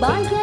bye